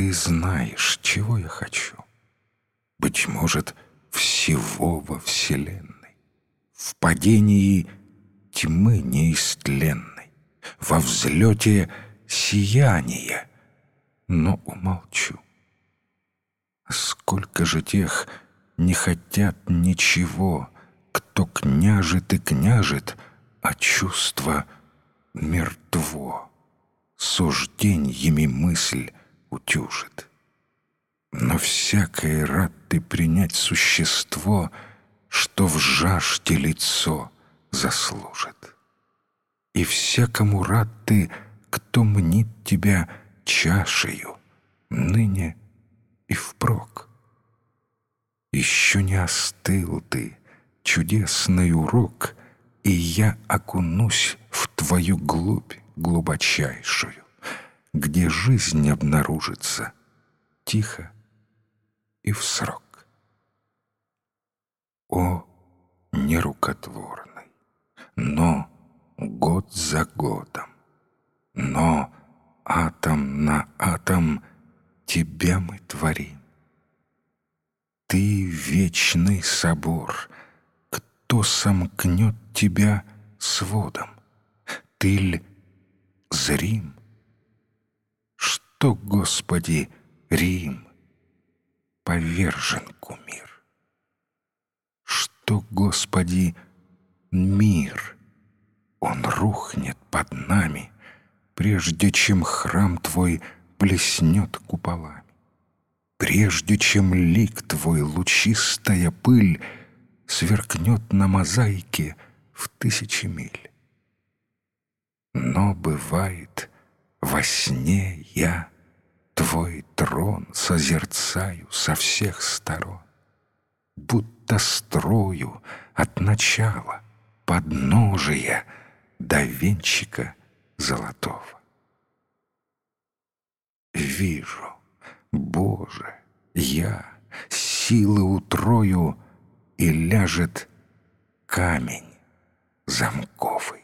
Ты знаешь, чего я хочу. Быть может, всего во Вселенной. В падении тьмы неистленной, во взлете сияния, но умолчу. Сколько же тех не хотят ничего, кто княжит и княжит, а чувство мертво, сужденьями мысль утюжит. Но всякое рад ты принять существо, что в жажде лицо заслужит. И всякому рад ты, кто мнит тебя чашею, ныне и впрок. Еще не остыл ты, чудесный урок, и я окунусь в твою глубь глубочайшую, где жизнь обнаружится тихо и в срок. О, нерукотворный, но год за годом, но атом на атом тебя мы творим. Ты вечный собор, кто сомкнет тебя сводом? Ты ль зрим? Что, Господи, Рим? повержен кумир. Что, Господи, мир, он рухнет под нами, прежде чем храм Твой блеснет куполами, прежде чем лик Твой лучистая пыль сверкнет на мозаике в тысячи миль. Но бывает, во сне я Твой трон созерцаю со всех сторон, Будто строю от начала подножия До венчика золотого. Вижу, Боже, я силы утрою, И ляжет камень замковый.